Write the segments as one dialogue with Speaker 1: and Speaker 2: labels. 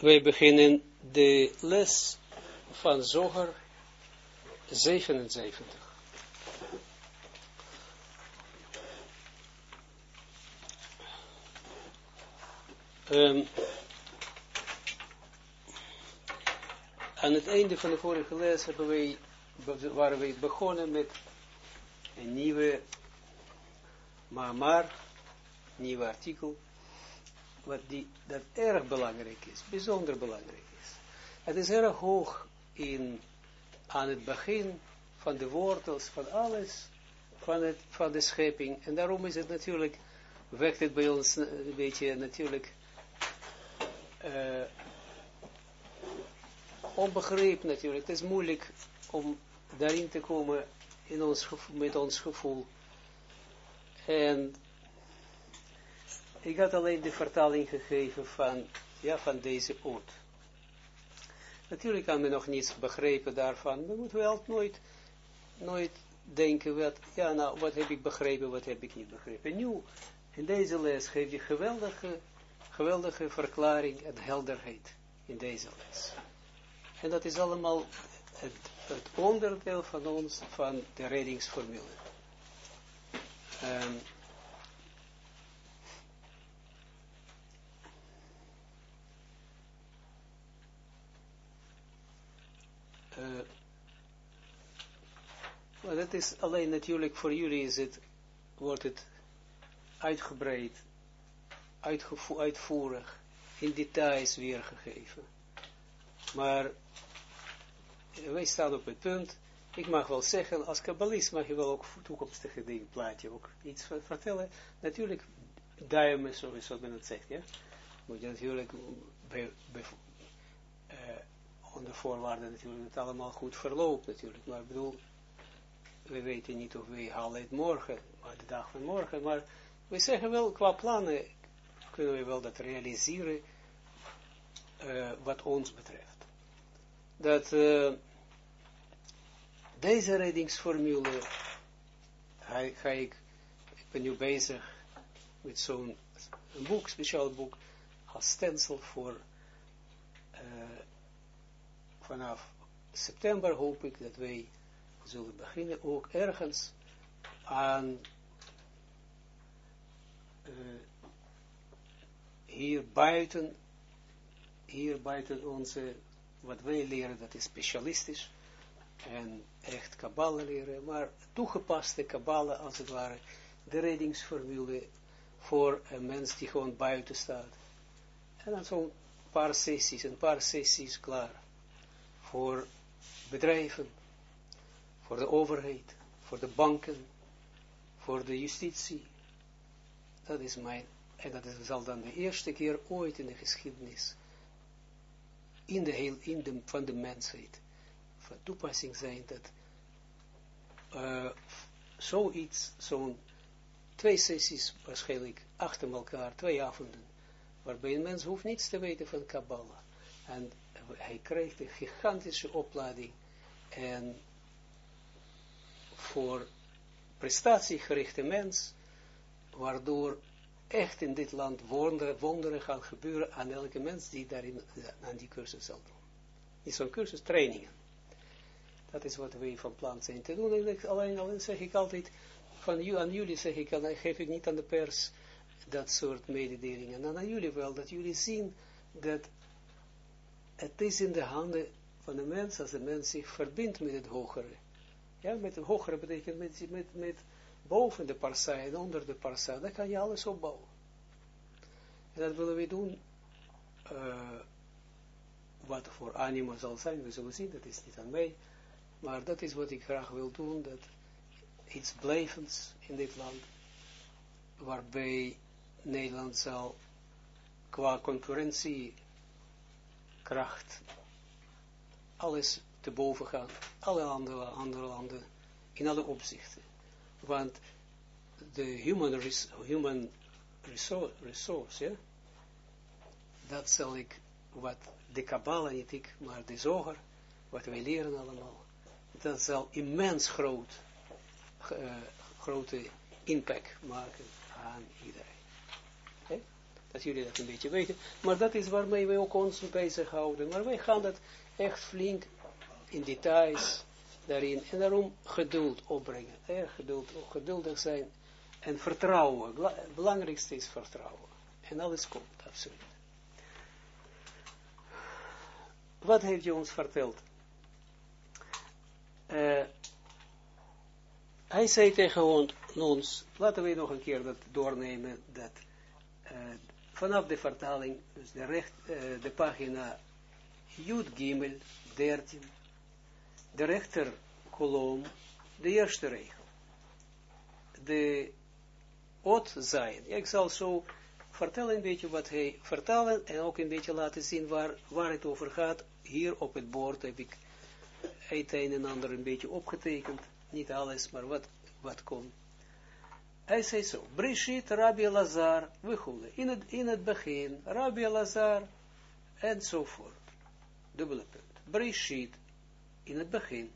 Speaker 1: wij beginnen de les van Zoger 77. Um, aan het einde van de vorige les hebben wij, waren wij begonnen met een nieuwe maar nieuw artikel, wat die, dat erg belangrijk is, bijzonder belangrijk is. Het is erg hoog in, aan het begin van de wortels, van alles, van, het, van de schepping. En daarom is het natuurlijk, wekt het bij ons een beetje natuurlijk uh, natuurlijk. Het is moeilijk om daarin te komen in ons, met ons gevoel. En ik had alleen de vertaling gegeven van, ja, van deze oot. Natuurlijk kan men nog niets begrijpen daarvan. We moeten wel nooit, nooit denken, wat, ja nou, wat heb ik begrepen, wat heb ik niet begrepen. Nu, in deze les geef je geweldige, geweldige verklaring en helderheid in deze les. En dat is allemaal het, het onderdeel van ons, van de reddingsformule. Um, uh, maar dat is alleen natuurlijk voor jullie is het, wordt het uitgebreid, uitvoerig, in details weergegeven. Maar wij staan op het punt, ik mag wel zeggen, als kabbalist mag je wel ook toekomstige dingen, plaatje ook iets vertellen. Natuurlijk, duimen, zoals men het zegt, ja. Moet je natuurlijk bij, onder voorwaarden natuurlijk het allemaal goed verloopt natuurlijk. Maar ik bedoel, we weten niet of we halen het morgen, maar de dag van morgen, maar we zeggen wel, qua plannen kunnen we wel dat realiseren, uh, wat ons betreft. Dat uh, deze reddingsformule ga, ik, ik ben nu bezig met zo'n boek, speciaal boek, als stencil voor vanaf september hoop ik dat wij zullen beginnen ook ergens aan uh, hier buiten, hier buiten onze, wat wij leren, dat is specialistisch, en echt kabbalen leren, maar toegepaste kabbalen als het ware, de reddingsformule voor een mens die gewoon buiten staat. En dan zo'n paar sessies, een paar sessies klaar voor bedrijven, voor de overheid, voor de banken, voor de justitie. Dat is mijn, en dat zal dan de eerste keer ooit in de geschiedenis, in de heel, in de, van de mensheid, van toepassing zijn dat uh, zoiets, zo'n twee sessies waarschijnlijk achter elkaar, twee avonden, waarbij een mens hoeft niets te weten van Kabbalah. En hij krijgt een gigantische opleiding en voor prestatiegerichte mens, waardoor echt in dit land wonderen, gaan gebeuren aan elke mens die daarin aan die cursus zal doen. Niet zo'n cursus, trainingen. Dat is wat wij van plan zijn te doen. En alleen, alleen zeg ik altijd, van aan jullie zeg ik, geef ik niet aan de pers dat soort mededelingen. En aan jullie wel, dat jullie zien dat het is in de handen van de mens, als de mens zich verbindt met het hogere. Ja, met het hogere betekent met, met, met boven de parsa en onder de parsa, dan kan je alles opbouwen. En dat willen we doen, uh, wat voor animo zal zijn, we zullen zien, dat is niet aan mij, maar dat is wat ik graag wil doen, dat iets blijvends in dit land, waarbij Nederland zal qua concurrentie kracht alles te boven gaan, alle andere, andere landen, in alle opzichten. Want de human, human resource, dat zal ik, wat de Kabbalah niet ik, maar de zoger, wat wij leren allemaal, dat zal immens groot, uh, grote impact maken aan iedereen. Dat jullie dat een beetje weten. Maar dat is waarmee wij ook ons bezighouden. Maar wij gaan dat echt flink in details daarin. En daarom geduld opbrengen. Erg geduld, geduldig zijn. En vertrouwen. Het belangrijkste is vertrouwen. En alles komt, absoluut. Wat heeft je ons verteld? Uh, hij zei tegen ons, laten we nog een keer dat doornemen, dat uh, vanaf de vertaling, dus de, recht, uh, de pagina Jud Gimel 13, de rechter kolom, de eerste regel. De Ot zijn. Ik zal zo vertellen een beetje wat hij vertellen en ook een beetje laten zien waar, waar het over gaat. Hier op het bord heb ik het een en ander een beetje opgetekend. Niet alles, maar wat, wat. Hij zei zo, Brishit, Rabbi Lazar, we het, in het begin, Rabbi Lazar, enzovoort. Dubbele punt. Brishit, in het begin.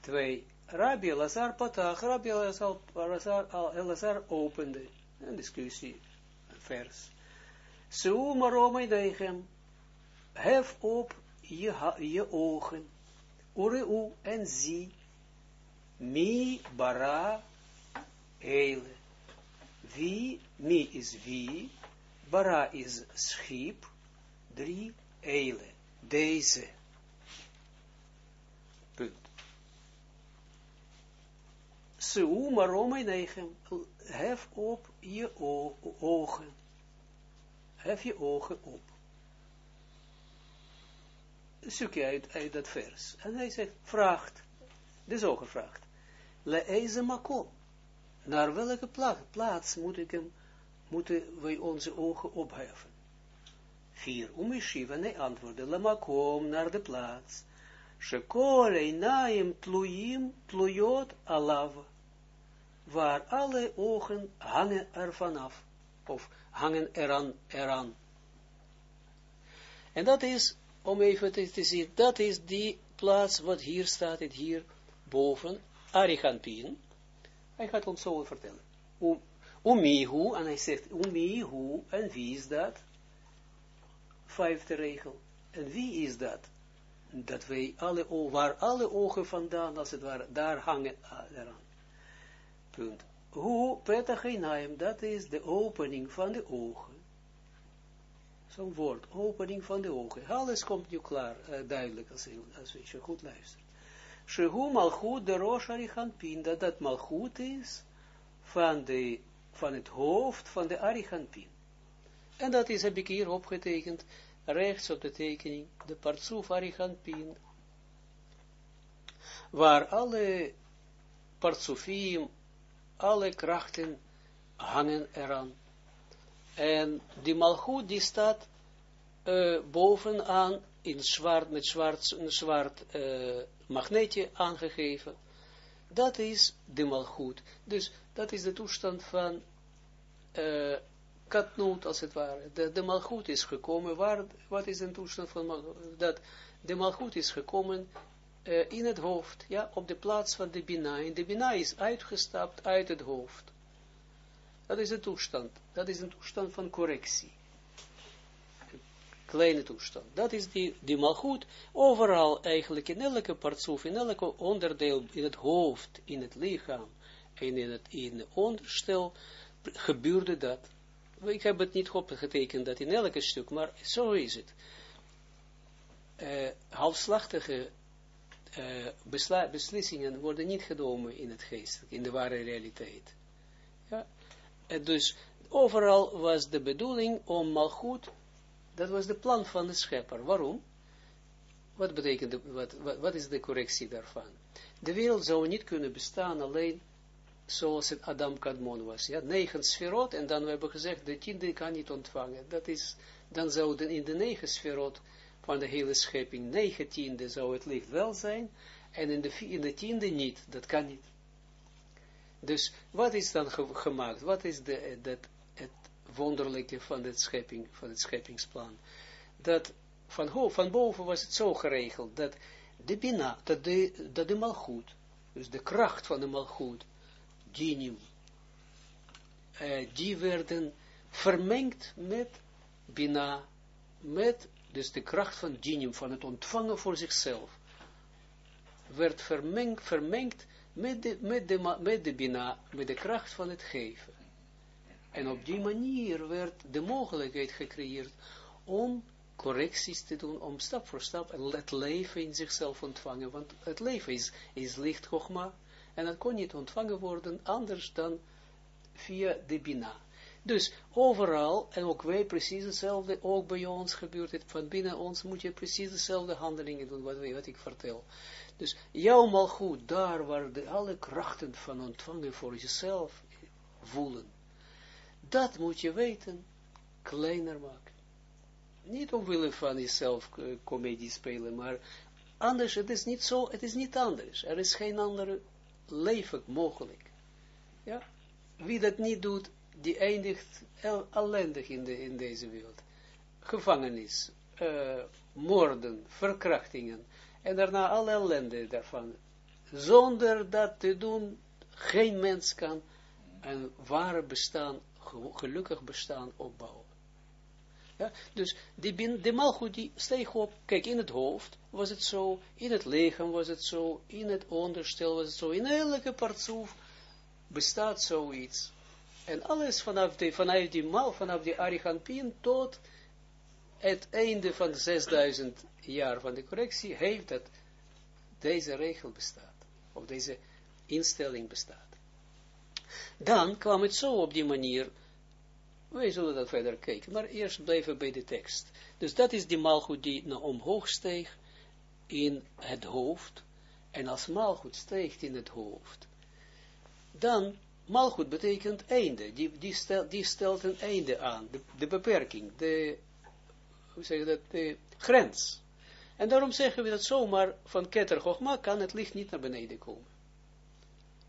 Speaker 1: Twee, Rabbi Lazar patach, Rabbi Lazar, Lazar, Lazar opende. Een discussie, een vers. Maar dechem, hef op je, je ogen, ureu en zie, mi bara eile. Wie, mi is wie, bara is schip, drie eile, deze. Seu maroma negen, hef op je ogen. Hef je ogen op. Zoek je uit, uit dat vers. En hij zegt, vraagt, de zoger vraagt, le eze makom. Naar welke plaats, moeten wij onze ogen opheffen? Vier, umishiva, nee antwoordde, le makom, naar de plaats. Shekol einaim tluim, tluyot alav waar alle ogen hangen er vanaf, of hangen eraan, eraan. En dat is, om even te, zien, dat is die plaats wat hier staat, het hier boven, Ariganpin. Hij gaat ons zo vertellen. Umihu, en hij zegt, Umihu, en wie is dat? Vijfde regel. En wie is dat? Dat wij alle, waar alle ogen vandaan, als het ware, daar hangen ah, eraan. Punt. Hoe petachinaim, dat is de opening van de ogen. Zo'n woord, opening van de ogen. Alles komt nu klaar, uh, duidelijk, als, als je goed luistert. Shehu malchut de rosh arichanpin, dat dat malchut is van, van het hoofd van de arichanpin. En dat is, heb ik hier opgetekend, rechts op de tekening, de partsuf arichanpin, waar alle partsufim alle krachten hangen eraan. En die malgoed die staat bovenaan in zwart, met zwart, een zwart magneetje aangegeven. Dat is de malgoed. Dus dat is de toestand van uh, katnoot, als het ware. De, de malgoed is gekomen. Wat is de toestand van malgoed? Dat de malgoed is gekomen uh, in het hoofd, ja, op de plaats van de Bina. En de Bina is uitgestapt uit het hoofd. Dat is een toestand. Dat is een toestand van correctie. Kleine toestand. Dat is die, die malgoed. Overal eigenlijk, in elke partsoef, in elke onderdeel, in het hoofd, in het lichaam, en in het, in het onderstel, gebeurde dat. Ik heb het niet opgetekend dat in elke stuk, maar zo is het. Uh, halfslachtige uh, beslissingen worden niet genomen in het geest, in de ware realiteit. Ja? En dus overal was de bedoeling om malgoed, dat was de plan van de schepper. Waarom? Wat betekent, wat, wat, wat, is de correctie daarvan? De wereld zou niet kunnen bestaan alleen zoals het Adam Kadmon was. Ja, negen sferot, en dan hebben we gezegd, de tiende kan niet ontvangen. Dat is, dan zou in de negen sferot van de hele schepping, negentiende zou het licht wel zijn, en in de, in de tiende niet, dat kan niet. Dus wat is dan gemaakt? Wat is de, dat, het wonderlijke van de schepping, van het scheppingsplan? Dat van, van boven was het zo geregeld, dat de bina, dat de, dat de malgoed, dus de kracht van de malgoed, dinim, uh, die werden vermengd met Bina, met dus de kracht van Dinim, van het ontvangen voor zichzelf, werd vermengd, vermengd met de, met, de, met de Bina, met de kracht van het geven. En op die manier werd de mogelijkheid gecreëerd om correcties te doen, om stap voor stap het leven in zichzelf ontvangen, want het leven is, is licht gogma, en dat kon niet ontvangen worden anders dan via de Bina. Dus overal, en ook wij precies hetzelfde, ook bij ons gebeurt het, van binnen ons moet je precies dezelfde handelingen doen, wat, wat ik vertel. Dus jouw goed, daar waar de alle krachten van ontvangen voor jezelf voelen, dat moet je weten, kleiner maken. Niet omwille van jezelf uh, comedie spelen, maar anders, het is niet zo, het is niet anders. Er is geen andere leven mogelijk. Ja? Wie dat niet doet, die eindigt ellendig in, de, in deze wereld. Gevangenis, uh, moorden, verkrachtingen, en daarna alle ellende daarvan. Zonder dat te doen, geen mens kan een ware bestaan, gelukkig bestaan opbouwen. Ja, dus die, de malgoed die steeg op, kijk, in het hoofd was het zo, in het lichaam was het zo, in het onderstel was het zo, in elke partsoef bestaat zoiets. En alles vanaf, die mal, vanaf die Ariganpien tot het einde van de 6000 jaar van de correctie, heeft dat deze regel bestaat, of deze instelling bestaat. Dan kwam het zo op die manier, wij zullen dat verder kijken, maar eerst blijven bij de tekst. Dus dat is die maalgoed die naar omhoog steeg in het hoofd, en als maalgoed steegt in het hoofd, dan Malchut betekent einde, die, die, stel, die stelt een einde aan, de, beperking, de, hoe zeg je dat, de grens. En daarom zeggen we dat zomaar van Chochma kan het licht niet naar beneden komen.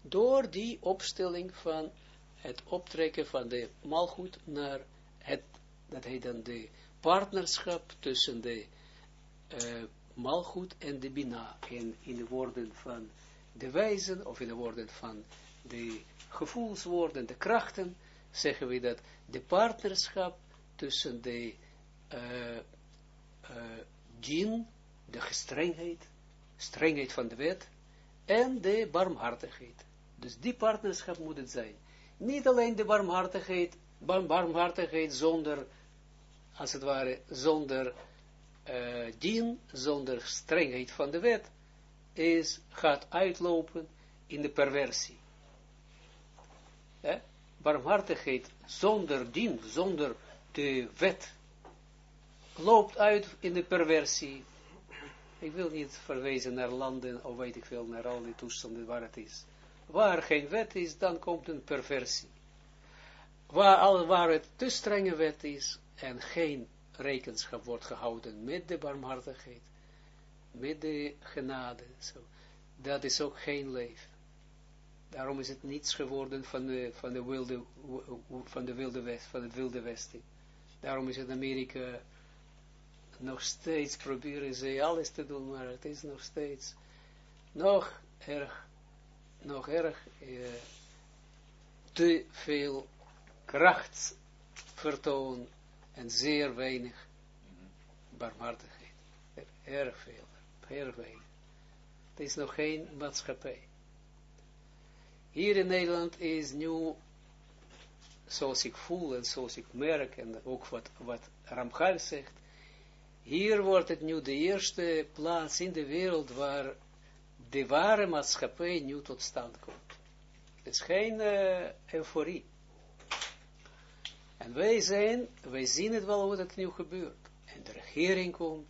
Speaker 1: Door die opstelling van het optrekken van de malgoed naar het, dat heet dan de partnerschap tussen de uh, malgoed en de bina. In, in de woorden van de wijzen, of in de woorden van de gevoelswoorden, de krachten, zeggen we dat de partnerschap tussen de uh, uh, de gestrengheid, strengheid van de wet, en de barmhartigheid. Dus die partnerschap moet het zijn. Niet alleen de barmhartigheid, barmhartigheid zonder, als het ware, zonder uh, dien, zonder strengheid van de wet, is, gaat uitlopen in de perversie eh, barmhartigheid zonder dien, zonder de wet, loopt uit in de perversie. Ik wil niet verwijzen naar landen, of weet ik veel, naar al die toestanden waar het is. Waar geen wet is, dan komt een perversie. Waar, waar het te strenge wet is, en geen rekenschap wordt gehouden met de barmhartigheid, met de genade, dat is ook geen leven. Daarom is het niets geworden van de, van de, wilde, van de wilde west, van het wilde westen. Daarom is het Amerika nog steeds proberen ze alles te doen, maar het is nog steeds nog erg, nog erg eh, te veel kracht vertoon en zeer weinig barmhartigheid. Erg veel, erg weinig. Het is nog geen maatschappij. Hier in Nederland is nu, zoals ik voel en zoals ik merk, en ook wat, wat Ramchal zegt, hier wordt het nu de eerste plaats in de wereld waar de ware maatschappij nu tot stand komt. Het is geen uh, euforie. En wij zijn, wij zien het wel wat het nu gebeurt. En de regering komt,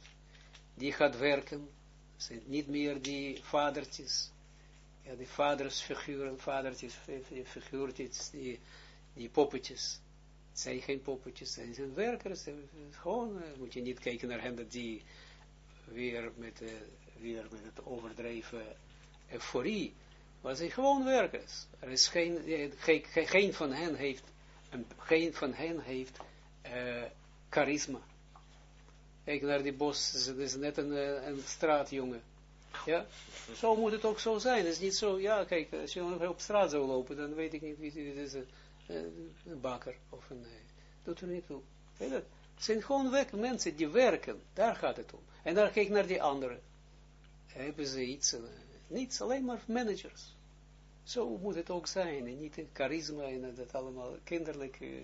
Speaker 1: die gaat werken, zijn niet meer die vadertjes, ja, die vadersfiguren, vadertjes, figuurtjes, die, die poppetjes. Het zijn geen poppetjes, het zijn werkers. Gewoon, uh, moet je niet kijken naar hen dat die weer met, uh, weer met het overdreven euforie, maar ze zijn gewoon werkers. Er is geen, geen, geen van hen heeft, een, geen van hen heeft uh, charisma. Kijk naar die bos, het is net een, straatjongen. Ja, zo moet het ook zo zijn. Het is niet zo, ja, kijk, als je op straat zou lopen, dan weet ik niet wie het is, een, een bakker of een, doet er niet toe. Het zijn gewoon mensen die werken, daar gaat het om. En dan kijk naar die anderen. Hebben ze iets, uh, niets, alleen maar managers. Zo moet het ook zijn, en niet charisma en dat allemaal kinderlijke,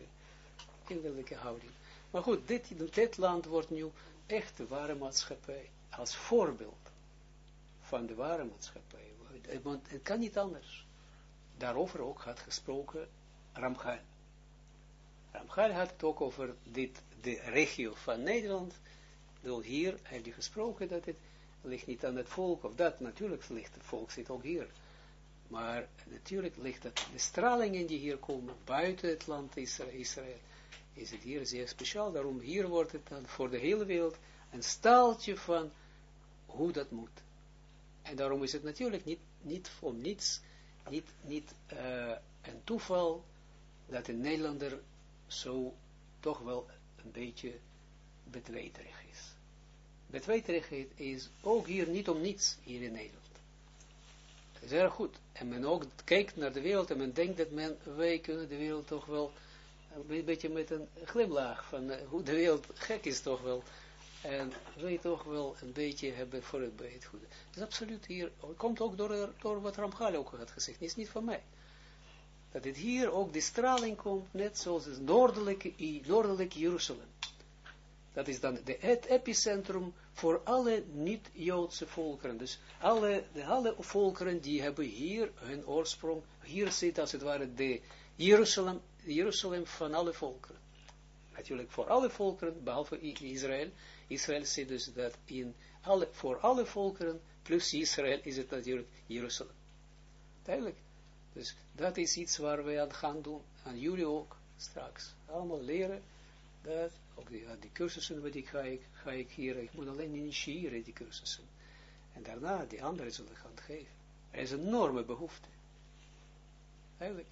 Speaker 1: kinderlijke houding. Maar goed, dit, dit land wordt nu echt de ware maatschappij, als voorbeeld van de ware maatschappij. Want het kan niet anders. Daarover ook had gesproken Ramchal. Ramchal had het ook over dit, de regio van Nederland. Hier heeft hij gesproken dat het ligt niet aan het volk, of dat, natuurlijk ligt het volk zit ook hier. Maar natuurlijk ligt het, de stralingen die hier komen, buiten het land Israël, Israël, is het hier zeer speciaal. Daarom hier wordt het dan voor de hele wereld een staaltje van hoe dat moet. En daarom is het natuurlijk niet, niet voor niets, niet, niet uh, een toeval dat een Nederlander zo toch wel een beetje betweterig is. Betweterigheid is ook hier niet om niets, hier in Nederland. Dat is erg goed. En men ook kijkt naar de wereld en men denkt dat men, wij kunnen de wereld toch wel een beetje met een glimlach van uh, hoe de wereld gek is toch wel. En wij toch wel een beetje hebben voor het bij het goede. Dat is absoluut hier, komt ook door, door wat Ramchal ook had gezegd, het is niet van mij. Dat het hier ook de straling komt, net zoals het noordelijke, noordelijke Jeruzalem. Dat is dan het epicentrum voor alle niet-Joodse volkeren. Dus alle, de, alle volkeren die hebben hier hun oorsprong, hier zit als het ware de Jeruzalem, Jeruzalem van alle volkeren. Natuurlijk voor alle volkeren, behalve Israël. Israël zit dus dat in alle, voor alle volkeren, plus Israël is het natuurlijk Jeruzalem. Duidelijk. Dus dat is iets waar wij aan gaan doen, aan jullie ook, straks. Allemaal leren, dat, ook die, die cursussen wat ik ga, ik ga ik hier, ik moet alleen initiëren die cursussen. En daarna die anderen zullen gaan geven. Er is een enorme behoefte. Eigenlijk.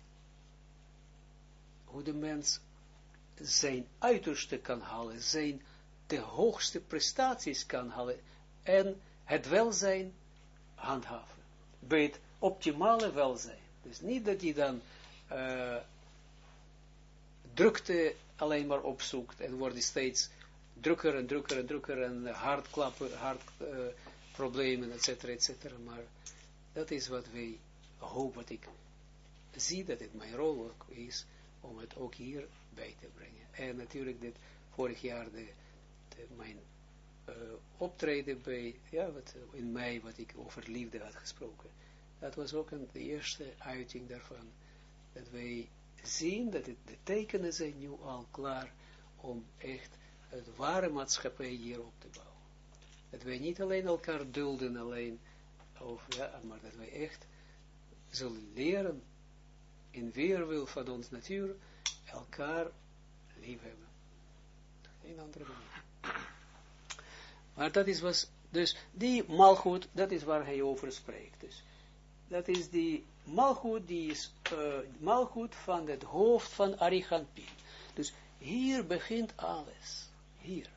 Speaker 1: Hoe de mens zijn uiterste kan halen, zijn de hoogste prestaties kan halen en het welzijn handhaven. Bij het optimale welzijn. Dus niet dat hij dan uh, drukte alleen maar opzoekt en wordt steeds drukker en drukker en drukker en hartklappen, hartproblemen, uh, et cetera, et cetera. Maar dat is wat wij hopen, wat ik zie dat het mijn rol is, om het ook hier bij te brengen. En natuurlijk dit vorig jaar de, de mijn uh, optreden bij, ja, wat, in mei, wat ik over liefde had gesproken. Dat was ook een, de eerste uiting daarvan, dat wij zien dat het, de tekenen zijn nu al klaar om echt het ware maatschappij hier op te bouwen. Dat wij niet alleen elkaar dulden, alleen, of, maar dat wij echt zullen leren in weerwil van ons natuur elkaar lief hebben. Geen andere manier. Maar dat is was, dus die malgoed, dat is waar hij over spreekt. Dus dat is die malgoed, die is uh, malgoed van het hoofd van Ariganpin. Dus hier begint alles. Hier.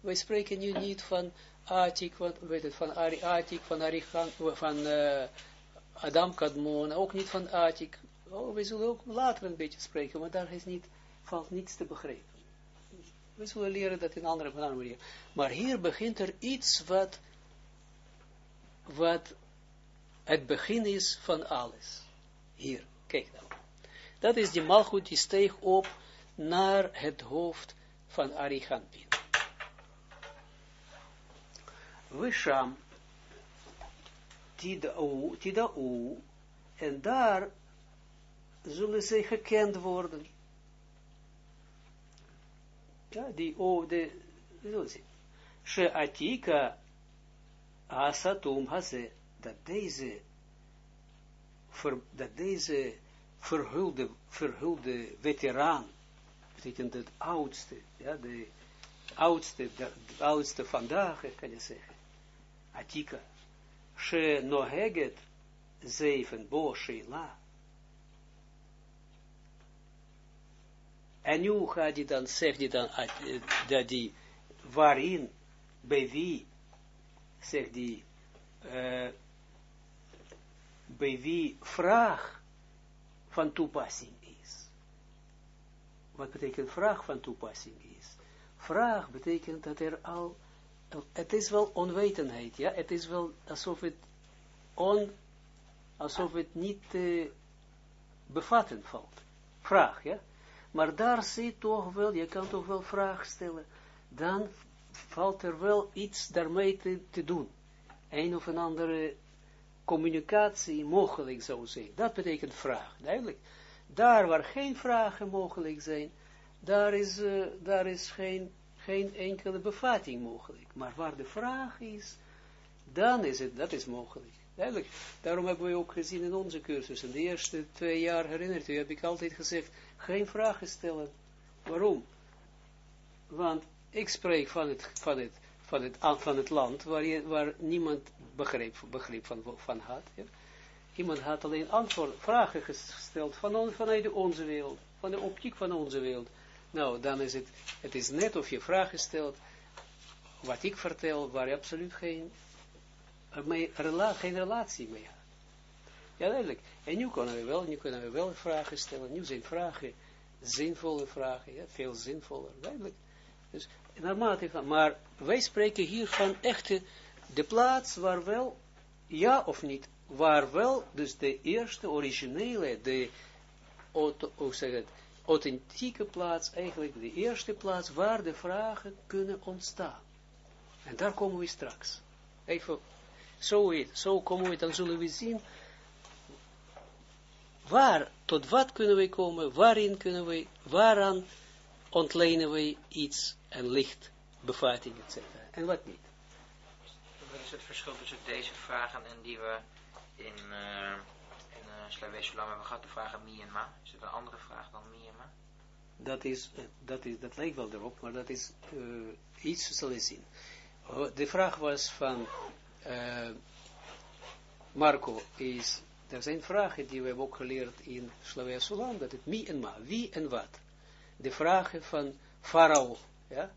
Speaker 1: Wij spreken nu niet van Atik, van, weet het, van Ari, Atik, van van uh, Adam Kadmon, ook niet van Atik. Oh, we zullen ook later een beetje spreken, maar daar is niet, valt niets te begrijpen. We zullen leren dat in andere, andere manier. Maar hier begint er iets wat, wat het begin is van alles. Hier, kijk nou. Dat is die malgoed die steeg op naar het hoofd van Arihantin. Wisham, Tida'u, Tida'u, en daar zullen ze gekend worden. Ja, die o, de, zullen ze. She atika asatum haze, dat deze, ver, dat deze verhulde, verhulde veteraan, betekent het oudste, ja, de oudste, de, de oudste vandaag, kan je zeggen, Atika, she noheget zeven bo sheila, En nu gaat hij dan, zegt hij dan, dat die, waarin, bij wie, zegt uh, bij wie vraag van toepassing is. wat betekent vraag van toepassing is. Vraag betekent dat er al, het is wel onwetendheid, ja, het is wel alsof het on, alsof het niet uh, bevatten valt. Vraag, ja. Maar daar zit toch wel, je kan toch wel vraag stellen, dan valt er wel iets daarmee te, te doen. Een of een andere communicatie mogelijk zou zijn. Dat betekent vraag, duidelijk. Daar waar geen vragen mogelijk zijn, daar is, uh, daar is geen, geen enkele bevatting mogelijk. Maar waar de vraag is, dan is het, dat is mogelijk. Duidelijk. Daarom hebben we ook gezien in onze cursus, in de eerste twee jaar, herinnert u, heb ik altijd gezegd, geen vragen stellen. Waarom? Want ik spreek van het, van het, van het, van het land waar, je, waar niemand begrip, van, van had. Iemand had alleen vragen gesteld van vanuit onze wereld, van de optiek van onze wereld. Nou, dan is het, het is net of je vragen stelt, wat ik vertel, waar je absoluut geen, geen relatie mee had. Ja, duidelijk. En nu kunnen we wel, nu kunnen we wel vragen stellen. Nu zijn vragen zinvolle vragen, veel zinvoller, duidelijk. Dus naarmate maar wij spreken hier van echte, de plaats waar wel, ja of niet, waar wel, dus de eerste originele, de, zeg het, authentieke plaats, eigenlijk de eerste plaats waar de vragen kunnen ontstaan. En daar komen we straks. Even, zo, zo komen we, dan zullen we zien, waar, tot wat kunnen we komen, waarin kunnen we, waaraan ontlenen we iets en licht, bevatting, etc. En wat niet.
Speaker 2: Wat is het verschil tussen deze vragen en die we in, uh, in uh, Slavesulam hebben gehad, de vragen ma? Is het een andere vraag dan ma?
Speaker 1: Dat, is, dat, is, dat lijkt wel erop, maar dat is uh, iets, zal je zien. De vraag was van uh, Marco, is, er zijn vragen die we hebben ook geleerd in Slavia Sulam, dat het mi en ma, wie en wat. De vragen van Farao, ja,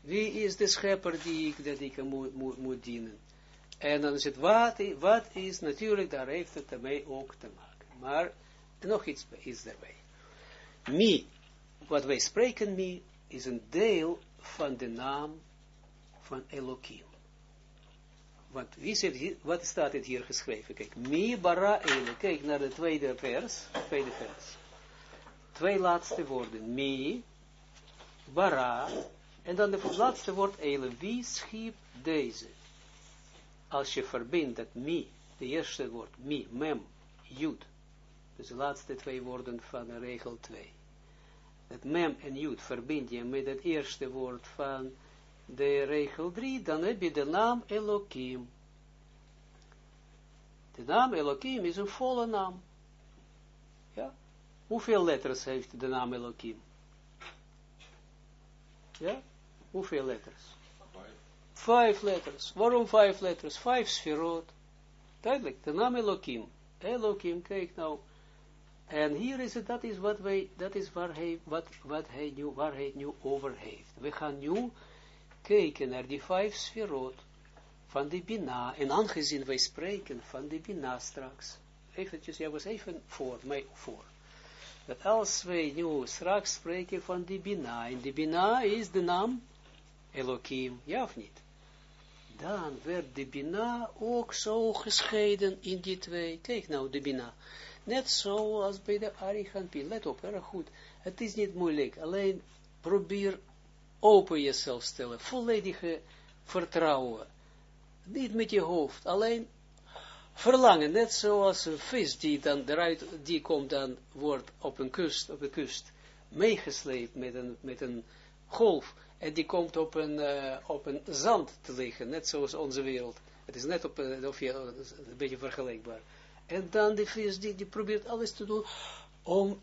Speaker 1: wie is de schepper die ik, dat ik moet, moet, dienen? En dan is het, wat, wat is, natuurlijk, daar heeft het ermee ook te maken. Maar nog iets is daarbij. Mi, wat wij spreken mi, is een deel van de naam van Elohim. Want wie zit hier, wat staat hier geschreven? Kijk, mi bara ele. Kijk naar de tweede vers, tweede vers. Twee laatste woorden. Mi, bara, en dan de laatste woord. Wie schiep deze? Als je verbindt dat mi, de eerste woord, mi, mem, jud. Dus de laatste twee woorden van de regel 2. Dat mem en jud verbind je met het eerste woord van de regel 3, dan heb je de naam Elohim. De naam Elohim is een volle naam. Ja? Hoeveel letters heeft de naam Elohim? Ja? Hoeveel letters? Vijf letters. Waarom vijf letters? Vijf sferot. Duidelijk, de naam Elohim. Elohim, kijk nou. En hier is het, dat is wat wij, dat is waar hij, wat, wat hij nu, waar hij nu over heeft. We gaan nu kijken naar die vijf sferot van de Bina, en aangezien wij spreken van de Bina straks, eventjes, jij was even voor, mij voor, dat als wij nu straks spreken van de Bina, en de Bina is de naam Elohim, ja of niet? Dan werd de Bina ook zo gescheiden in die twee, kijk nou de Bina, net zoals bij de Ariganpi, let op, erg goed, het is niet moeilijk, alleen probeer open jezelf stellen, volledige vertrouwen, niet met je hoofd, alleen verlangen, net zoals een vis die dan eruit, die komt dan, wordt op een kust, op de kust, meegesleept met een, met een golf, en die komt op een, uh, op een zand te liggen, net zoals onze wereld. Het is net op, uh, of je, een beetje vergelijkbaar. En dan die vis, die, die probeert alles te doen om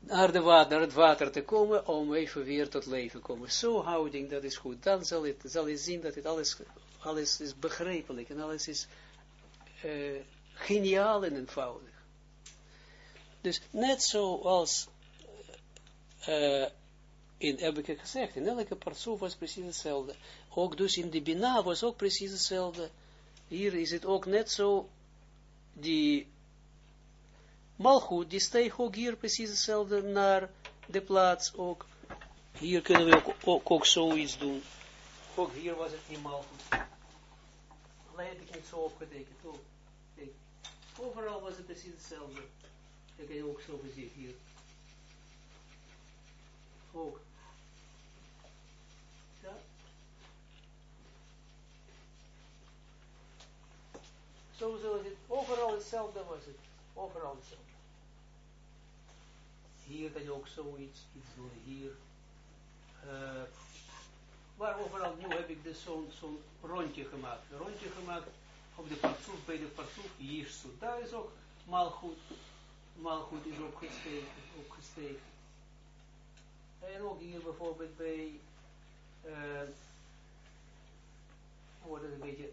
Speaker 1: naar, de water, naar het water te komen, om even weer tot leven te komen. Zo houding, dat is goed. Dan zal, het, zal je zien dat het alles, alles is begrijpelijk en alles is geniaal en eenvoudig. Dus net zoals, in, heb ik gezegd, in elke partsoef was precies hetzelfde. Ook dus in de Bina was ook precies hetzelfde. Hier is het ook net zo, die Malchut, die steeg ook hier precies hetzelfde naar de plaats ook. Hier kunnen we ook, ook, ook zoiets doen. Ook hier was het niet mal goed. Alleen heb ik niet zo opgetekend. Kijk, overal was het precies hetzelfde. Dat kan je ook zo zien hier. Ook. Zo zoals het, overal hetzelfde was het. Overal hetzelfde. Hier je ook zoiets iets doen, hier. Uh, waar overal, nu heb ik dus zo'n zo rondje gemaakt. Een rondje gemaakt op de partsoef, bij de partsoef, Jirsut. Daar is ook malgoed. Malgoed is opgestegen. opgestegen. En ook hier bijvoorbeeld bij, uh, wordt het een beetje,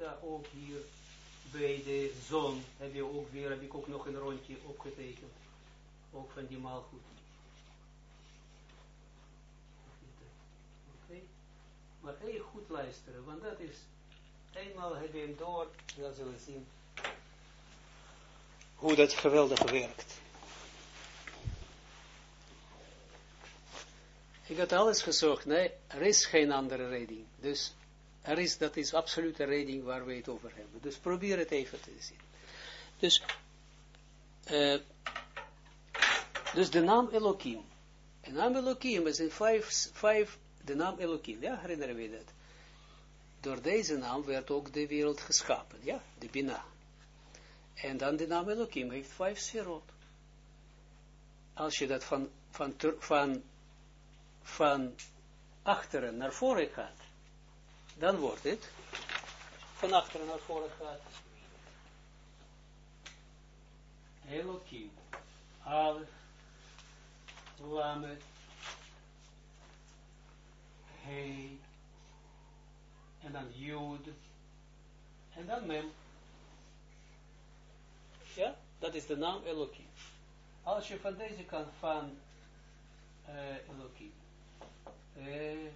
Speaker 1: uh, ook hier bij de zon heb je ook weer, heb ik ook nog een rondje opgetekend. Ook van die maalgoed. Oké. Maar heel goed luisteren, want dat is, eenmaal heb je hem door, dan zullen we zien hoe dat geweldig werkt. Ik had alles gezocht, nee, er is geen andere redding. Dus er is, dat is absolute redding waar we het over hebben. Dus probeer het even te zien. Dus, uh, dus de naam Elohim. De naam Elohim is in vijf, vijf, de naam Elohim, ja, herinneren we dat. Door deze naam werd ook de wereld geschapen, ja, de Bina. En dan de naam Elohim heeft vijf sferot. Als je dat van, van, van, van achteren naar voren gaat, dan wordt het van achteren naar voren gaat. Elohim, Alef, Lamet, He, en dan Jud, en dan Mem. Ja, dat is de naam Elohim. Als je van deze kant van uh, Elohim, Elohim,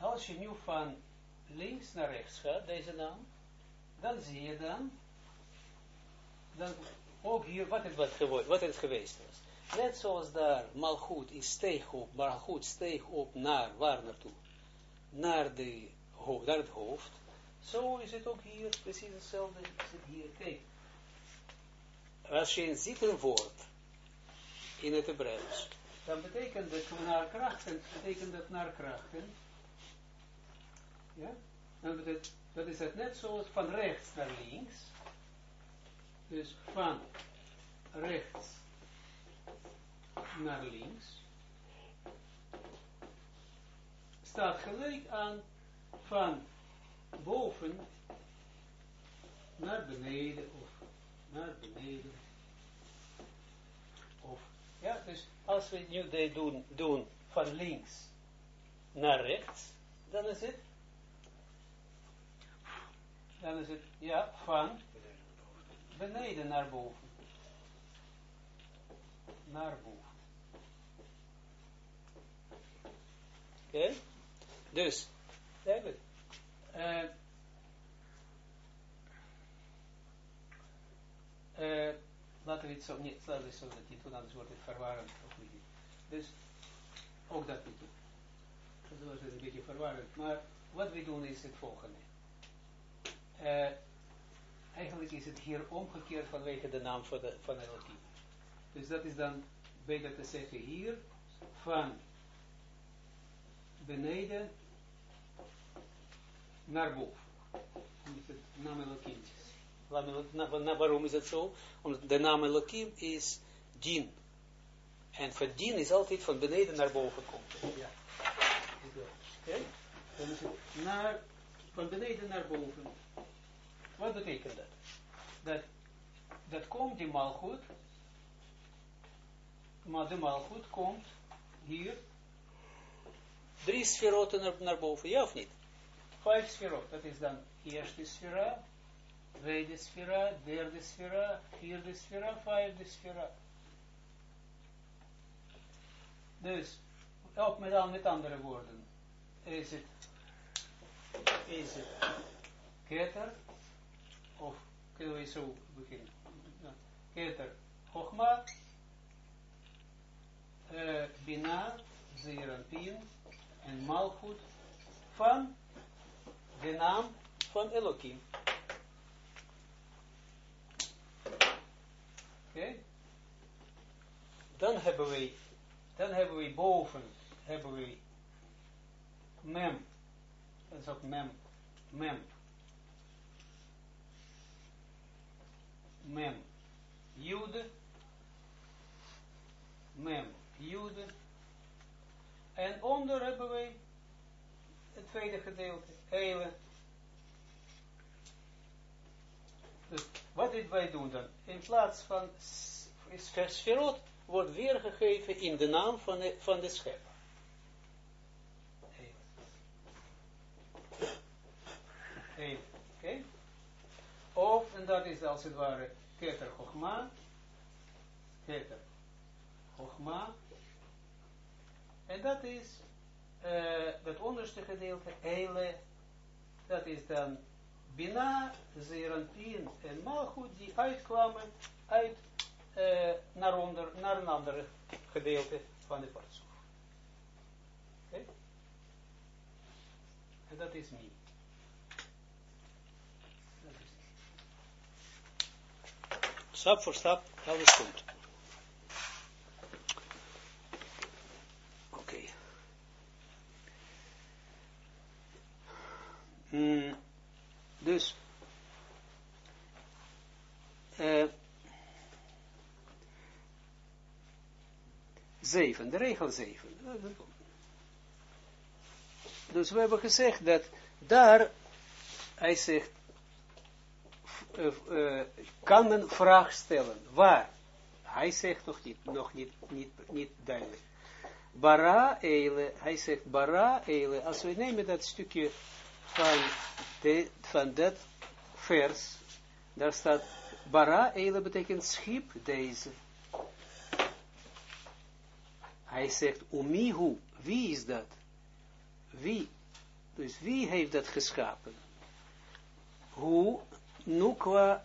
Speaker 1: Als je nu van links naar rechts gaat, deze naam, dan zie je dan, dan ook hier, wat het, wat, wat het geweest was. Net zoals daar, malgoed is steeg op, malgoed steeg op naar, waar naartoe? Naar, de, naar het hoofd. Zo is het ook hier, precies hetzelfde is het hier. Kijk, als je een zitten woord in het Hebreeuws, dan betekent dat naar krachten, betekent dat naar krachten, ja, dan betekent dat is het net zoals van rechts naar links. Dus van rechts naar links. Staat gelijk aan van boven naar beneden of naar beneden. Of, ja, dus als we nu dit doen, doen van links naar rechts, dan is het dan is het, ja, van beneden naar boven. Naar boven. Oké? Dus, hebben uh, uh, laten we het zo niet, laten we het zo dat niet doen, anders wordt het verwarrend niet. Dus, ook dat niet doen. Dat het een beetje verwarrend. Maar wat we doen is het volgende uh, eigenlijk is het hier omgekeerd vanwege de naam van, de, van Elohim. Dus dat is dan beter te zeggen hier, van beneden naar boven. Omdat het naam Elohim is. Waarom is het zo? Omdat de naam Elohim is din. En van din is altijd van beneden naar boven komt. Ja. Oké? Dan is het naar, van beneden naar boven. Wat betekent dat? Dat, dat komt die malgoed, maar de malgoed komt hier drie sferoten naar, naar boven, ja of niet? Vijf sferot, dat is dan eerste sfera, tweede sfera, derde sfera, vierde sfera, vijfde sfera. Dus, ook met, al, met andere woorden, is het, is het ketter, of kunnen we zo beginnen? Keter uh, Bina, en Malchut van de naam van Elohim. Oké? Dan hebben we, dan hebben we boven, hebben we mem, dat is ook mem, mem, mem, jude, mem, jude, en onder hebben we het tweede gedeelte, hele. Dus wat dit wij doen dan? In plaats van sferot wordt weergegeven in de naam van de, van de schepper. Of, en dat is als het ware Keter Chogma, Keter Chogma, en dat is uh, dat onderste gedeelte, Eile, dat is dan Bina, Zeranpien en Malchut, die uitkwamen uit uh, naar, onder, naar een ander gedeelte van de partsoef. Okay? En dat is niet. Stap voor stap, alles goed. Oké. Mm, dus, uh, zeven, de regel zeven. Dus we hebben gezegd dat daar, hij zegt, uh, uh, kan men vraag stellen. Waar? Hij zegt nog niet, nog niet, niet, niet duidelijk. Bara Eile, hij zegt Bara Eile, als we nemen dat stukje van, van dat vers, daar staat Bara Eile betekent schip deze. Hij zegt Umihu, wie is dat? Wie? Dus wie heeft dat geschapen? Hoe nukwa,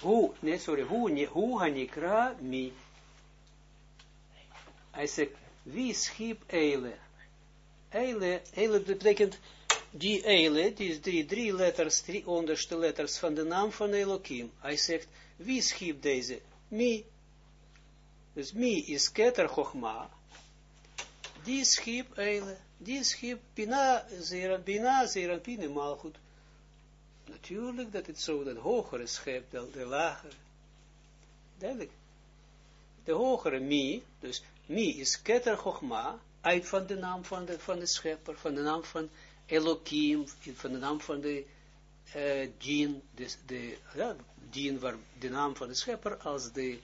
Speaker 1: hoe, nee, sorry, hoe, hoe hanikra mi. Hij zegt, wie schiep Eile? Eile, Eile betekent die Eile, die drie, drie letters, drie onderste letters van de naam van Elohim. Hij zegt, wie schiep deze? Mi. Dus mi is keter chochma. Die schiep Eile, die schiep Bina, Zeran, Bina, Zeran, Pine, Malchut. Natuurlijk dat het zo, dat hogere schep, de, de lagere. Duidelijk. De hogere mi, dus mi is keter chogma, uit van de naam van de, van de schepper, van de naam van Elohim, van de naam van de uh, dien, de, de ja, dien waar de naam van de schepper als de,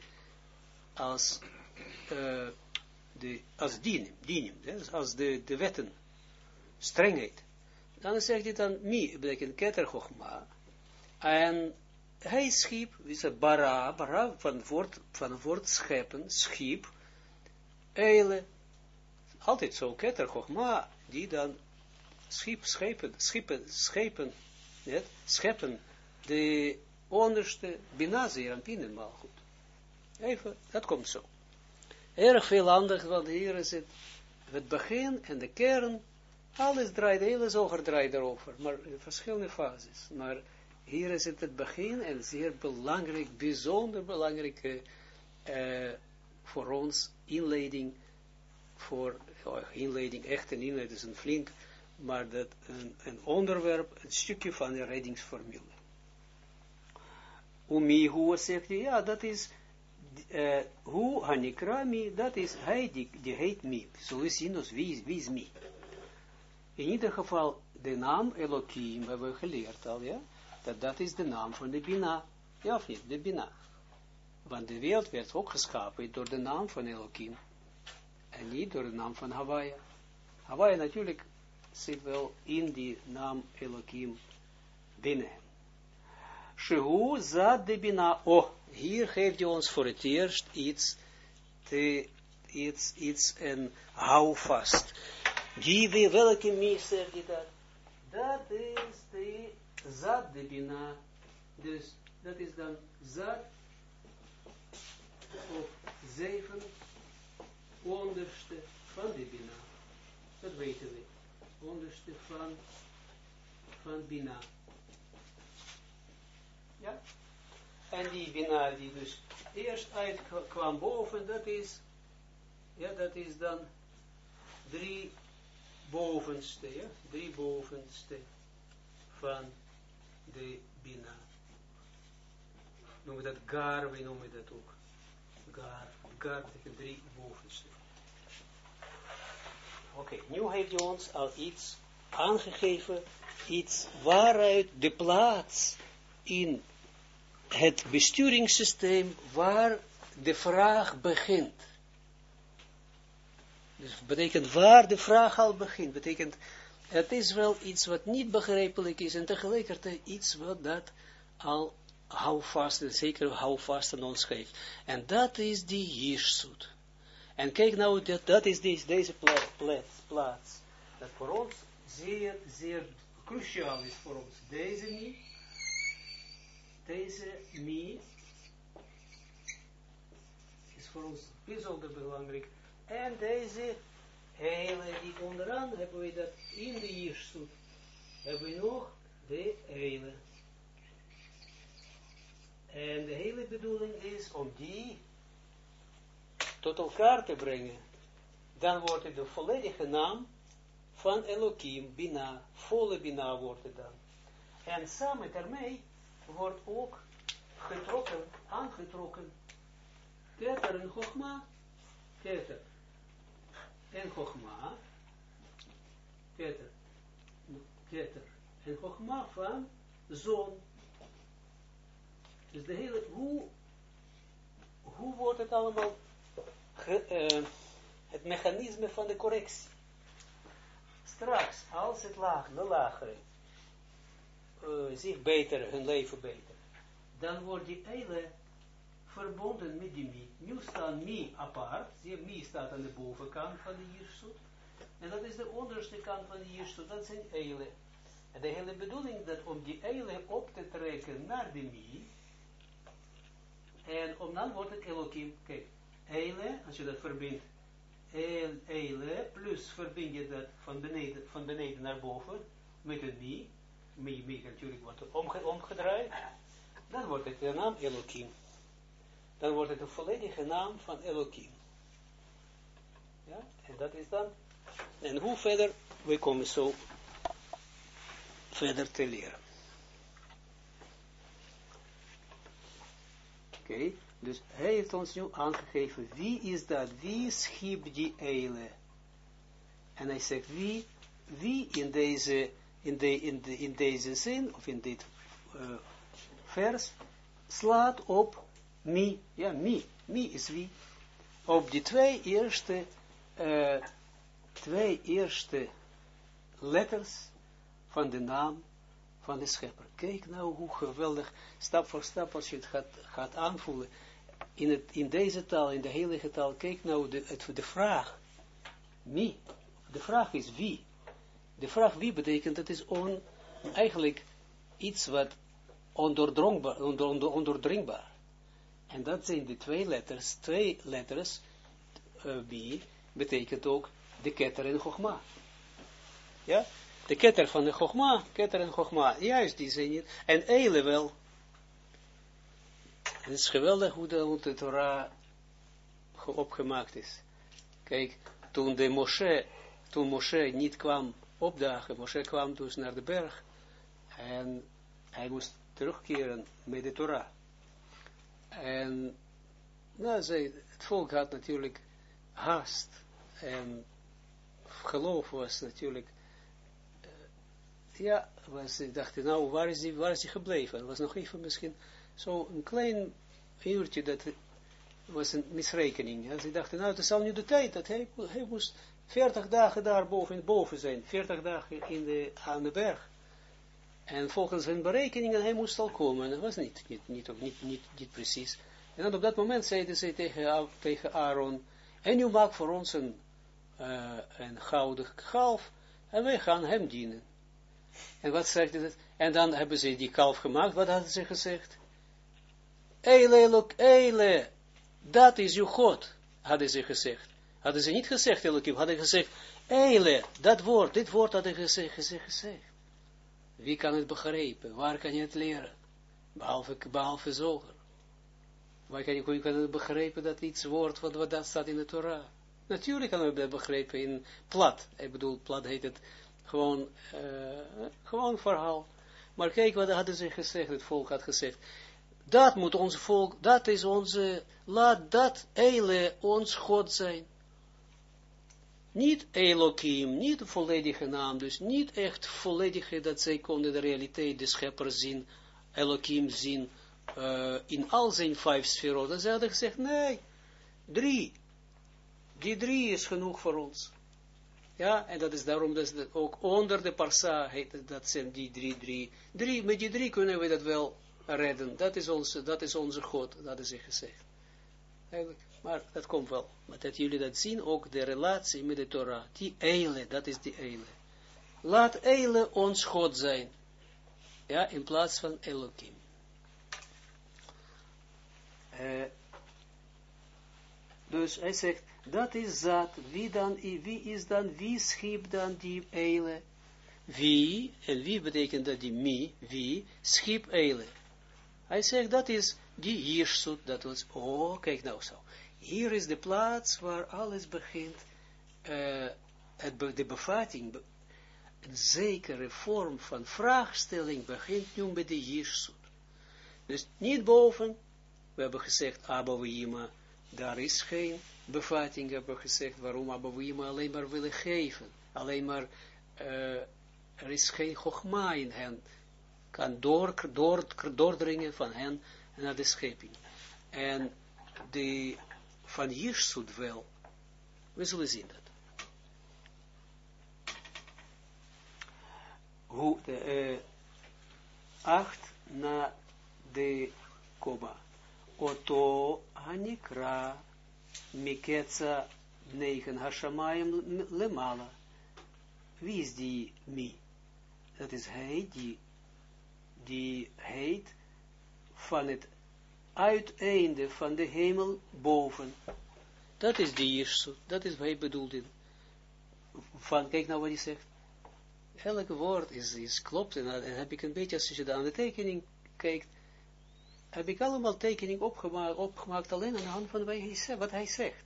Speaker 1: als, uh, de, als dien, dien, dus als de, de wetten, strengheid. Dan zegt hij dan, mi, betekent chogma, en hij schiep, is het? Bara, bara, van woord, van woord scheppen, schiep, eile, altijd zo, keter chogma, die dan schiep, schepen, schepen, schepen, net, scheppen, de onderste binazier en pinnen, goed. Even, dat komt zo. Erg veel anders, want hier is het, het begin en de kern, alles draait, de hele zoger draait erover, maar in verschillende fases. Maar hier is het het begin en zeer belangrijk, bijzonder belangrijke uh, voor ons inleiding, voor oh, inleiding, echt een inleiding is een flink, maar dat een, een onderwerp, een stukje van de reddingsformule. Umihu zegt hij, ja, dat is, hoe hanikrami, dat is hij, die, heet mi. Zullen we zien, wie, wie is mi? In ieder geval, de naam Elohim hebben we geleerd al, ja, dat dat is de naam van de Bina. Ja of niet, de Bina. Want de wereld werd ook geschapen door de naam van Elohim. En niet door de naam van Hawaii. Hawaii natuurlijk zit wel in die naam Elohim binnen. Shehu zat de Bina. Oh, hier geeft hij ons voor het eerst iets, te, iets, iets en hou vast. Die welke mis zegt hij dat? Dat is de zat de bina, Dus dat is dan zat op zeven onderste van de Bina. Dat weten we. Onderste van, van Bina. Ja? En die Bina die dus eerst uitkwam boven, dat is, ja, dat is dan drie bovenste, ja, drie bovenste van de Bina. Noemen we dat gar, we noemen dat ook. Gar, gar betekent drie bovenste. Oké, nu heeft hij ons al iets aangegeven, iets waaruit de plaats in het besturingssysteem waar de vraag begint. Dus betekent waar de vraag al begint, betekent het is wel iets wat niet begrijpelijk is en tegelijkertijd iets wat dat al houvast, zeker houvast aan ons geeft. En dat is die Jirsut. En kijk nou, dat, dat is deze, deze plaats, plaats, dat voor ons zeer, zeer cruciaal is voor ons. Deze niet, deze mi is voor ons bijzonder belangrijk. En deze hele, die onderaan hebben we dat in de Jirsut, hebben we nog de hele. En de hele bedoeling is om die tot elkaar te brengen. Dan wordt het de volledige naam van Elohim, Bina, volle Bina wordt het dan. En samen daarmee wordt ook getrokken, aangetrokken, Keter en Chogma, Keter en Chogma, Keter, Keter en Chogma van zon. Dus de hele, hoe, hoe wordt het allemaal, het mechanisme van de correctie. Straks, als het laag, de lagere, zich beter, hun leven beter, dan wordt die hele verbonden met die mi. Nu staat mi apart, zie mi staat aan de bovenkant van de jirsut, en dat is de onderste kant van de jirsut, dat zijn eilen. En de hele bedoeling dat om die eilen op te trekken naar de mi, en om dan wordt het Elohim, kijk, eile, als je dat verbindt, eile, plus verbind je dat van beneden, van beneden naar boven, met een mi, mi, mi natuurlijk wordt omge, omgedraaid, dan wordt het de naam Elohim. Dan wordt het de volledige naam van Elohim. Ja, en dat is dan, en hoe verder, we komen zo verder te leren. Oké, dus hij heeft ons nu aangegeven, wie is dat, wie schiep die eile? En hij zegt, wie, wie in deze, in, de, in, de, in deze zin, of in dit uh, vers, slaat op mi, ja, mi, mi is wie, op die twee eerste, uh, twee eerste letters van de naam van de schepper. Kijk nou hoe geweldig, stap voor stap, als je het gaat, gaat aanvoelen, in, het, in deze taal, in de heilige taal, kijk nou de, het, de vraag, wie, de vraag is wie. De vraag wie betekent, dat is on, eigenlijk iets wat ondoordringbaar. En dat zijn de twee letters, twee letters, uh, wie, betekent ook de ketter en Chogma. Ja, de ketter van de Chogma, ketter en Chogma, juist die zijn niet. En Eile wel. Het is geweldig hoe de, de Torah opgemaakt is. Kijk, toen de Moshe, toen Moshe niet kwam opdagen, Moshe kwam dus naar de berg, en hij moest terugkeren met de Torah. En, nou, zij, het volk had natuurlijk haast, en geloof was natuurlijk ja, was, ik dacht, nou, waar is hij, waar is hij gebleven? Het was nog even misschien zo een klein uurtje, dat was een misrekening. En ze dachten, nou, het is al nu de tijd, dat hij, hij moest 40 dagen daar boven, boven zijn, 40 dagen in de, aan de berg. En volgens hun berekeningen, hij moest al komen. Dat was niet, niet, niet, niet, niet, precies. En dan op dat moment zeiden ze tegen, tegen Aaron, en u maakt voor ons een, uh, een gouden kalf, en wij gaan hem dienen. En wat zegt het? En dan hebben ze die kalf gemaakt. Wat hadden ze gezegd? Eile, Eile, dat is uw God, hadden ze gezegd. Hadden ze niet gezegd, hadden gezegd, Eile, dat woord, dit woord hadden gezegd, gezegd. Wie kan het begrijpen? Waar kan je het leren? Behalve, behalve zoger. Waar kan je, hoe het begrijpen dat iets woord, wat, wat dat staat in de Torah? Natuurlijk kan we dat begrijpen in plat. Ik bedoel, plat heet het gewoon, uh, gewoon verhaal. Maar kijk wat hadden ze gezegd, het volk had gezegd. Dat moet ons volk, dat is onze, laat dat Eile ons God zijn. Niet Elohim, niet de volledige naam, dus niet echt volledige dat zij konden de realiteit, de schepper zien, Elohim zien, uh, in al zijn vijf sferoten. Ze hadden gezegd, nee, drie. Die drie is genoeg voor ons. Ja, en dat is daarom dat ook onder de parsa heet dat zijn die drie, drie. Drie, met die drie kunnen we dat wel redden. Dat is onze, dat is onze God, dat is gezegd. Eigenlijk, maar dat komt wel. Maar dat jullie dat zien, ook de relatie met de Torah. Die eile, dat is die eile. Laat eile ons God zijn. Ja, in plaats van Elohim. Uh, dus hij zegt, dat is zat. Wie dan, wie is dan, wie schiep dan die eile? Wie, en wie betekent dat die mi, wie, schiep eile? Hij zegt, dat is die Jirsut, dat was, oh, kijk nou zo. Hier is de plaats waar alles begint, uh, het, de bevatting, een zekere vorm van vraagstelling begint nu met de Jirsut. Dus niet boven, we hebben gezegd, Abba daar is geen bevatting, hebben gezegd, waarom Abba alleen maar willen geven, alleen maar, uh, er is geen Chogma in hen, kan door, door, doordringen van hen naar de scheping. En de, van Jirsut wel, we zullen zien dat. Hoe de, uh, acht na de komma. Oto hanikra miketza negen hashamayim lemala. Wie is die mi? Dat is hij die die heet van het uiteinde van de hemel boven. Dat is de eerste, dat is wat hij bedoelt in. Van, kijk nou wat hij zegt. Elke woord is, is klopt, en heb ik een beetje, als je dan aan de tekening kijkt, heb ik allemaal tekening opgemaakt, opgemaakt alleen aan de hand van wat hij zegt. Wat hij zegt.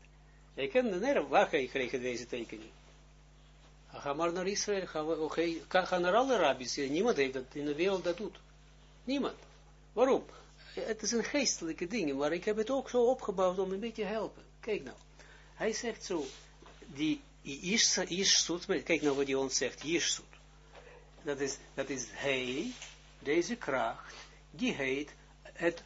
Speaker 1: Je kent nergens, waar ga je krijgen deze tekening? Ga maar naar Israël, ga, okay, ga naar alle rabbis, niemand heeft dat in de wereld dat doet. Niemand. Waarom? Het is een geestelijke ding, maar ik heb het ook zo opgebouwd om een beetje te helpen. Kijk nou. Hij zegt zo, die Ishsut, kijk nou wat hij ons zegt, Ishsut. Dat is, dat is hij, deze kracht, die heet het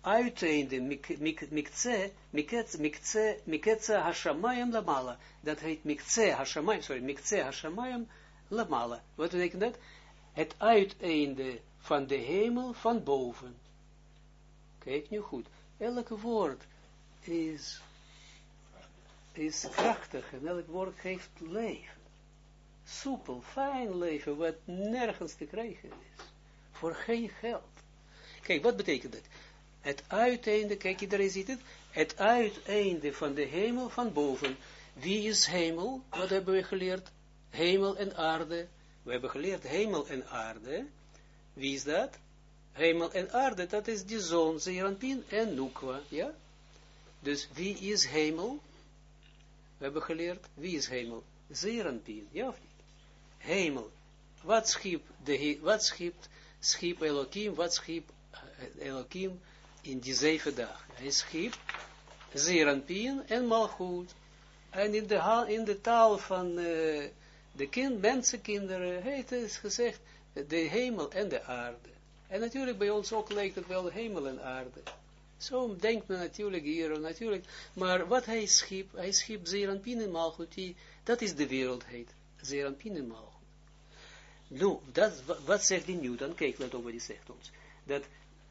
Speaker 1: uiteinde, mikze, mikze, mikze hashamayim lamala. Dat heet mikze hashamayim, sorry, mikze hashamayim lamala. Wat betekent dat? Het uiteinde van de hemel van boven. Kijk nu goed. Elke woord is, is krachtig en elk woord geeft leven. Soepel, fijn leven, wat nergens te krijgen is. Voor geen geld. Kijk, wat betekent dat? Het uiteinde, kijk, iedereen ziet het. Het uiteinde van de hemel van boven. Wie is hemel? Wat hebben we geleerd? Hemel en aarde. We hebben geleerd hemel en aarde. Wie is dat? Hemel en aarde, dat is die zon, Zeranpin en Nukwa, ja? Dus wie is hemel? We hebben geleerd, wie is hemel? Zeranpin, ja of niet? Hemel. Wat schiep, de, wat schiept, schiep Elohim, wat schiep eh, Elohim in die zeven dagen? Hij schiep Zeranpin en Malchut. En in de, in de taal van uh, de kind, mensenkinderen heet het gezegd, de hemel en de aarde. En natuurlijk bij ons ook lijkt het wel hemel en aarde. Zo denkt men natuurlijk hier, natuurlijk. Maar wat hij schiep, hij schiep Zeranpin en Malchut, dat is de wereld heet. Zeranpin en Malchut. Nu, dat, wat zegt die Newton? Kijk, let op wat zegt ons. Dat,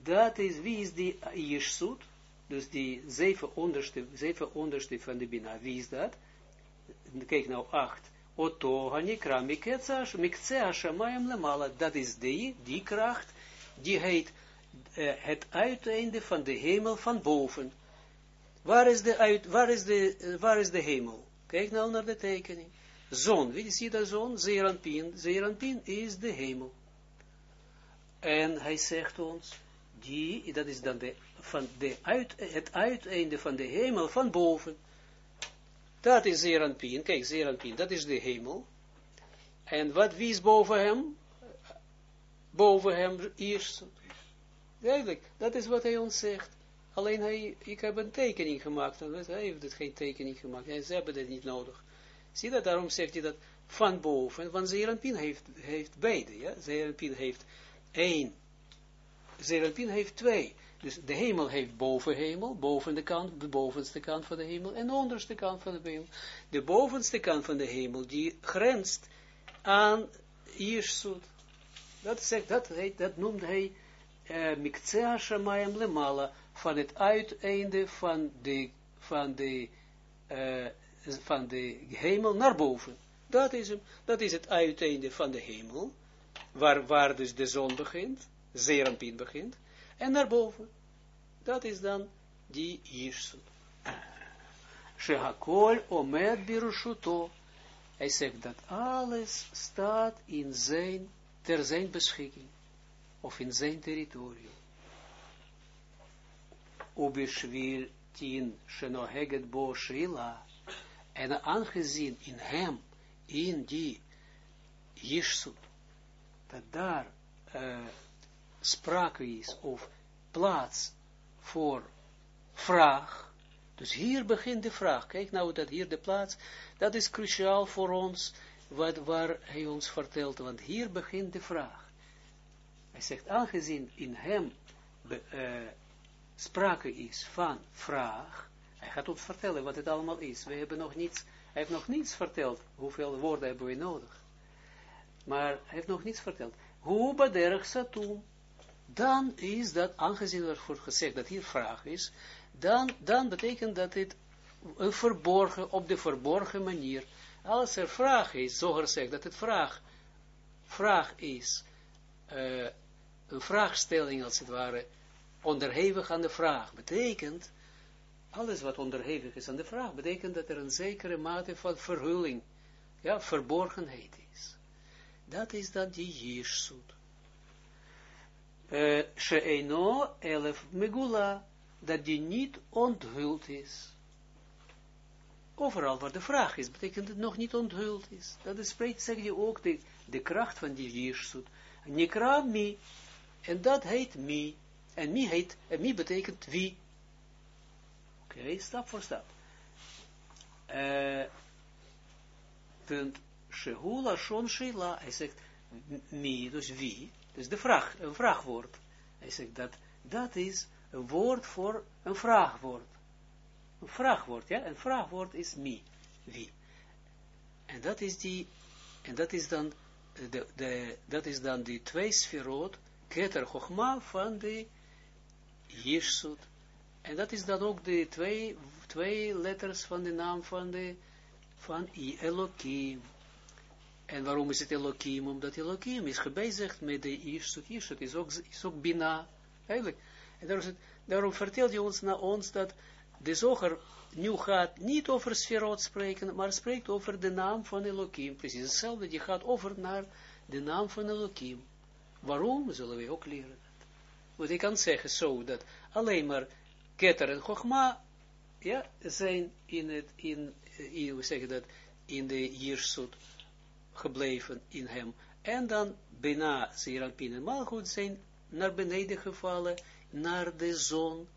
Speaker 1: dat is, wie is die Jirsut? Dus die zeven onderste, zeven onderste van de Bina. Wie is dat? Kijk nou, acht. Oto hanikra miktsea shamayim lemala. Dat is die, die kracht, die heet uh, het uiteinde van de hemel van boven. Waar is de, waar is de, uh, waar is de hemel? Kijk nou naar de tekening. Zon, wie ziet de zon? Zeranpien. Zeranpien is de hemel. En hij zegt ons, die, dat is dan de, van de uit, het uiteinde van de hemel van boven. Dat is Zeranpien. Kijk, Zeranpien, dat is de hemel. En wat, wie is boven hem? Boven hem eerst. Duidelijk, dat is wat hij ons zegt. Alleen hij, ik heb een tekening gemaakt. En hij heeft het geen tekening gemaakt. En ze hebben het niet nodig. Zie dat, daarom zegt hij dat van boven. Want Zeranpien heeft, heeft beide. Ja? Heeft één. Zeranpien heeft twee. Dus de hemel heeft bovenhemel, boven de kant, de bovenste kant van de hemel en de onderste kant van de hemel. De bovenste kant van de hemel, die grenst aan Iersut. Dat, zegt, dat, heet, dat noemt hij uh, Miktsea Shamayim Lemala, van het uiteinde van de, van de, uh, van de hemel naar boven. Dat is, hem, dat is het uiteinde van de hemel, waar, waar dus de zon begint, Zerampin begint, en naar boven. Dat is dan die Jirsut. Shehakol omed birushuto. Hij zegt dat alles staat in zijn, ter zijn beschikking. Of in zijn territorium. Ubishvil tien shenoheget bo shila. En aangezien in hem, in die Jirsut, dat daar uh, sprake is, of plaats voor vraag. Dus hier begint de vraag. Kijk nou dat hier de plaats, dat is cruciaal voor ons, wat, waar hij ons vertelt, want hier begint de vraag. Hij zegt, aangezien in hem be, uh, sprake is van vraag, hij gaat ons vertellen wat het allemaal is. We hebben nog niets, hij heeft nog niets verteld. Hoeveel woorden hebben we nodig? Maar hij heeft nog niets verteld. Hoe baderg satum? dan is dat, aangezien er wordt gezegd dat hier vraag is, dan, dan betekent dat het een verborgen, op de verborgen manier, als er vraag is, zoger zegt dat het vraag, vraag is, uh, een vraagstelling als het ware, onderhevig aan de vraag, betekent, alles wat onderhevig is aan de vraag, betekent dat er een zekere mate van verhulling, ja, verborgenheid is. Dat is dan die Jirsut. Eh, Sheeno elef megula, dat die niet onthuld is. Overal waar de vraag is, betekent het nog niet onthuld is. Dat is, zeg je ook, de, de kracht van die jirsut. Nikra mi, en dat heet mi. En mi heet, en mi betekent wie. Oké, stap voor stap. Uh, punt, shehula shon shila, hij zegt, mi, dus wie, dus de vraag, een vraagwoord. Hij zegt dat, dat is een woord voor een vraagwoord. Een vraagwoord, ja, een vraagwoord is mi, wie. En dat is die, en dat is dan, de, de, dat is dan die twee sferoot, keter chogma van de Jirsut. En dat is dan ook de twee, twee letters van de naam van de, van Elohim. En waarom is het Elohim? Omdat Elohim is gebezigd met de Iersut. Iersut is ook, is ook Bina. Eigenlijk. En daarom, daarom vertelt hij ons naar ons dat de zoger nu gaat niet over Sferot spreken, maar spreekt over de naam van Elohim. Precies hetzelfde, die gaat over naar de naam van Elohim. Waarom? Zullen we ook leren. Want ik kan zeggen zo, dat alleen maar Keter en Chogma, ja, zijn in het, in, in hoe zeg je dat, in de Jirsut gebleven in hem. En dan bijna Zeranpin en Malchut zijn naar beneden gevallen, naar de zon,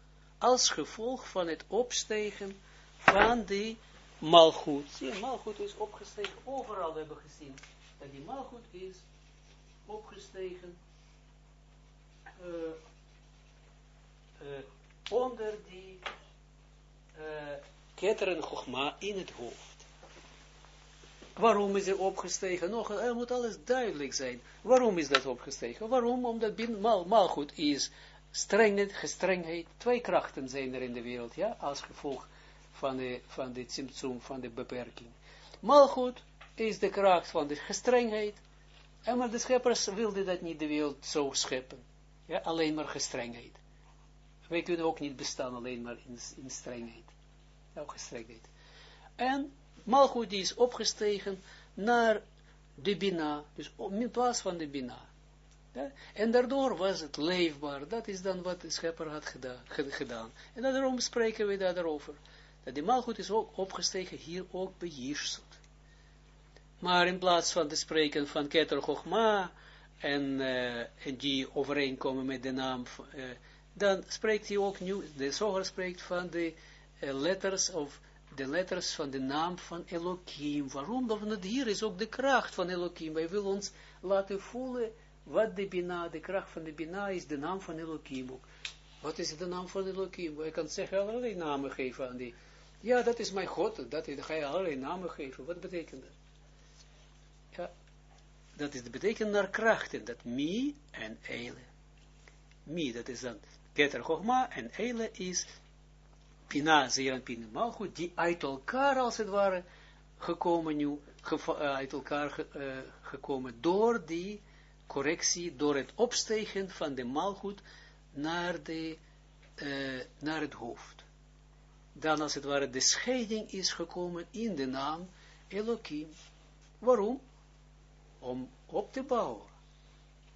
Speaker 1: als gevolg van het opstegen van die Malchut. Zie, Malchut is opgestegen, overal hebben gezien, dat die Malchut is opgestegen uh, uh, onder die uh, in het hoofd. Waarom is er opgestegen? Nog, er moet alles duidelijk zijn. Waarom is dat opgestegen? Waarom? Omdat bin, mal, malgoed is strengheid, gestrengheid. Twee krachten zijn er in de wereld, ja, als gevolg van de, van de symptoom, van de beperking. Malgoed is de kracht van de gestrengheid. En maar de scheppers wilden dat niet de wereld zo scheppen. Ja, alleen maar gestrengheid. Wij kunnen ook niet bestaan alleen maar in, in strengheid. Ja, gestrengheid. En die is opgestegen naar de Bina, dus in plaats van de Bina. En daardoor was het leefbaar. Dat is dan wat de schepper had gedaan. En daarom spreken we daarover. Dat de Malchut is ook opgestegen hier ook bij Jirsut. Maar in plaats van te spreken van Keter Chochma en, uh, die overeenkomen met de naam, uh, dan spreekt hij ook nu, de Zoger spreekt van de uh, letters of de letters van de naam van Elohim. Waarom? Want hier is ook de kracht van Elohim. Wij willen ons laten voelen wat de Bina, de kracht van de Bina is, de naam van Elohim ook. Wat is de naam van Elohim? Je kan zeggen, allerlei namen geven aan die. Ja, dat is mijn God, dat ga je allerlei namen geven. Wat betekent dat? Ja, dat is, betekent naar krachten, dat mi en eile. Mi, dat is dan Keter Chogma en eile is Pina, Zeer en Pina Malchut, die uit elkaar als het ware gekomen nu, uh, uit elkaar uh, gekomen door die correctie, door het opstegen van de Malchut naar, de, uh, naar het hoofd. Dan als het ware de scheiding is gekomen in de naam Elohim. Waarom? Om op te bouwen.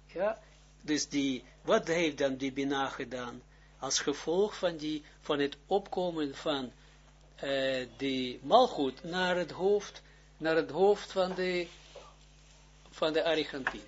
Speaker 1: Ja, dus die, wat heeft dan die Bina gedaan? als gevolg van, die, van het opkomen van uh, de malgoed naar het hoofd, naar het hoofd van de, van de.